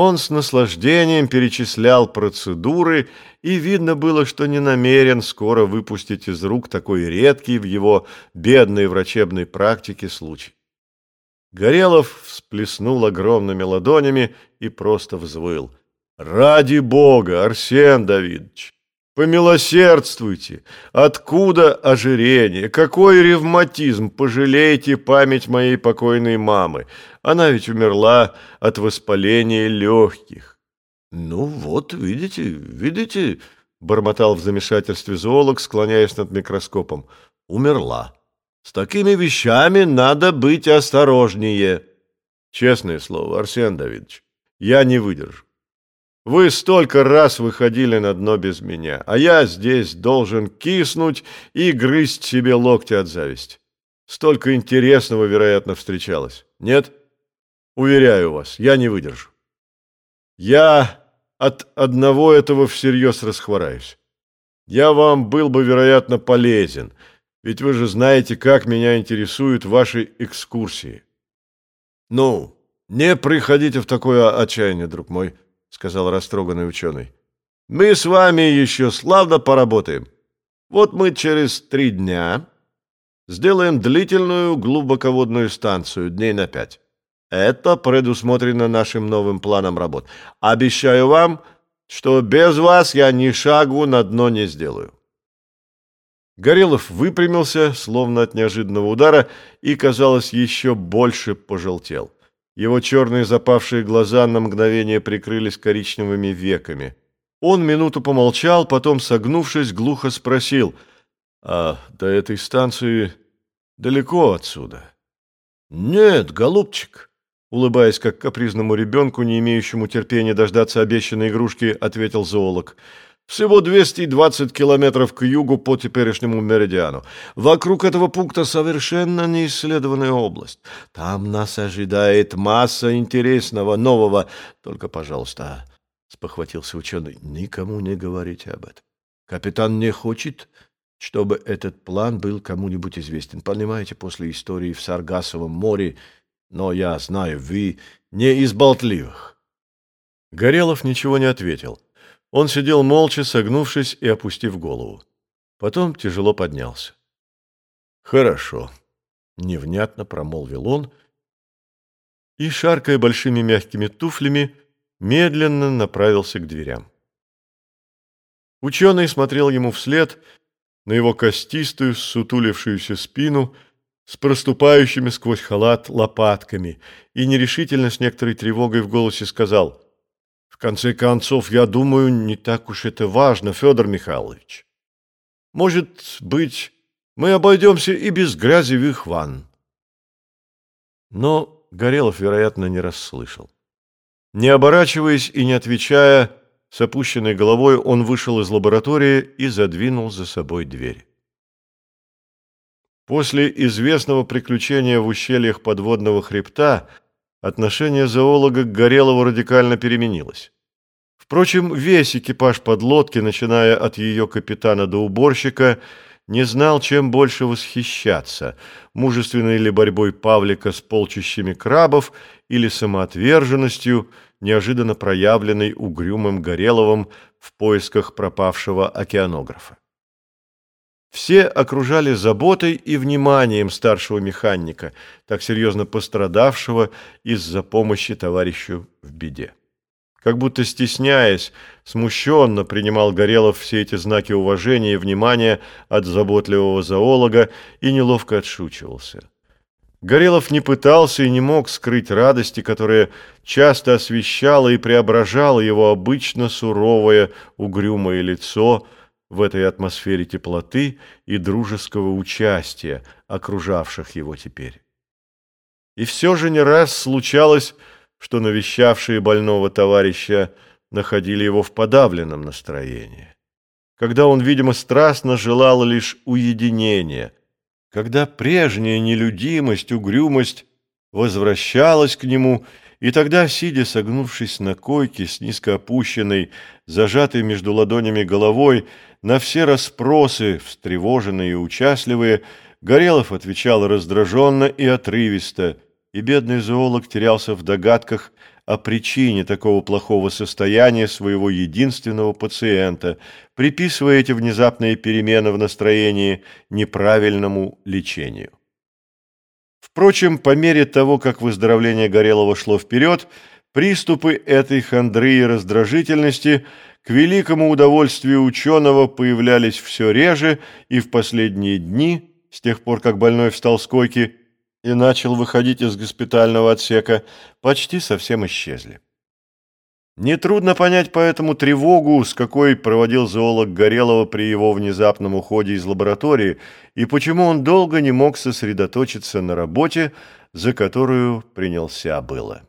Он с наслаждением перечислял процедуры, и видно было, что не намерен скоро выпустить из рук такой редкий в его бедной врачебной практике случай. Горелов всплеснул огромными ладонями и просто взвыл. «Ради Бога, Арсен Давидович! Помилосердствуйте! Откуда ожирение? Какой ревматизм? Пожалейте память моей покойной мамы. Она ведь умерла от воспаления легких. Ну вот, видите, видите, бормотал в замешательстве зоолог, склоняясь над микроскопом. Умерла. С такими вещами надо быть осторожнее. Честное слово, Арсен Давидович, я не выдержу. Вы столько раз выходили на дно без меня, а я здесь должен киснуть и грызть себе локти от зависти. Столько интересного, вероятно, встречалось. Нет? Уверяю вас, я не выдержу. Я от одного этого всерьез расхвораюсь. Я вам был бы, вероятно, полезен, ведь вы же знаете, как меня интересуют ваши экскурсии. Ну, не приходите в такое отчаяние, друг мой. — сказал растроганный ученый. «Мы с вами еще славно поработаем. Вот мы через три дня сделаем длительную глубоководную станцию дней на пять. Это предусмотрено нашим новым планом работ. Обещаю вам, что без вас я ни шагу на дно не сделаю». Горелов выпрямился, словно от неожиданного удара, и, казалось, еще больше пожелтел. Его черные запавшие глаза на мгновение прикрылись коричневыми веками. Он минуту помолчал, потом, согнувшись, глухо спросил, «А до этой станции далеко отсюда?» «Нет, голубчик», — улыбаясь как капризному ребенку, не имеющему терпения дождаться обещанной игрушки, ответил зоолог, — всего 220 километров к югу по теперешнему меридиану. Вокруг этого пункта совершенно неисследованная область. Там нас ожидает масса интересного, нового. Только, пожалуйста, — спохватился ученый, — никому не говорите об этом. Капитан не хочет, чтобы этот план был кому-нибудь известен. Понимаете, после истории в Саргасовом море, но я знаю, вы не из болтливых. Горелов ничего не ответил. — он сидел молча, согнувшись и опустив голову. Потом тяжело поднялся. «Хорошо», — невнятно промолвил он, и, шаркая большими мягкими туфлями, медленно направился к дверям. Ученый смотрел ему вслед на его костистую, сутулившуюся спину с проступающими сквозь халат лопатками и нерешительно с некоторой тревогой в голосе сказал — в конце концов, я думаю, не так уж это важно, Федор Михайлович. Может быть, мы обойдемся и без грязевых ванн. Но Горелов, вероятно, не расслышал. Не оборачиваясь и не отвечая, с опущенной головой он вышел из лаборатории и задвинул за собой дверь. После известного приключения в ущельях подводного хребта отношение зоолога к Горелову радикально переменилось. Впрочем, весь экипаж подлодки, начиная от ее капитана до уборщика, не знал, чем больше восхищаться – мужественной ли борьбой Павлика с полчищами крабов или самоотверженностью, неожиданно проявленной угрюмым Гореловым в поисках пропавшего океанографа. Все окружали заботой и вниманием старшего механика, так серьезно пострадавшего из-за помощи товарищу в беде. Как будто стесняясь, смущенно принимал Горелов все эти знаки уважения и внимания от заботливого зоолога и неловко отшучивался. Горелов не пытался и не мог скрыть радости, которая часто освещала и преображала его обычно суровое, угрюмое лицо – в этой атмосфере теплоты и дружеского участия, окружавших его теперь. И все же не раз случалось, что навещавшие больного товарища находили его в подавленном настроении, когда он, видимо, страстно желал лишь уединения, когда прежняя нелюдимость, угрюмость возвращалась к нему и тогда, сидя согнувшись на койке с низко опущенной, зажатой между ладонями головой, на все расспросы, встревоженные и участливые, Горелов отвечал раздраженно и отрывисто, и бедный зоолог терялся в догадках о причине такого плохого состояния своего единственного пациента, приписывая эти внезапные перемены в настроении неправильному лечению. Впрочем, по мере того, как выздоровление Горелого шло вперед, приступы этой хандры и раздражительности к великому удовольствию ученого появлялись все реже и в последние дни, с тех пор, как больной встал с койки, и начал выходить из госпитального отсека, почти совсем исчезли. Нетрудно понять поэтому тревогу, с какой проводил зоолог Горелого при его внезапном уходе из лаборатории, и почему он долго не мог сосредоточиться на работе, за которую принялся было.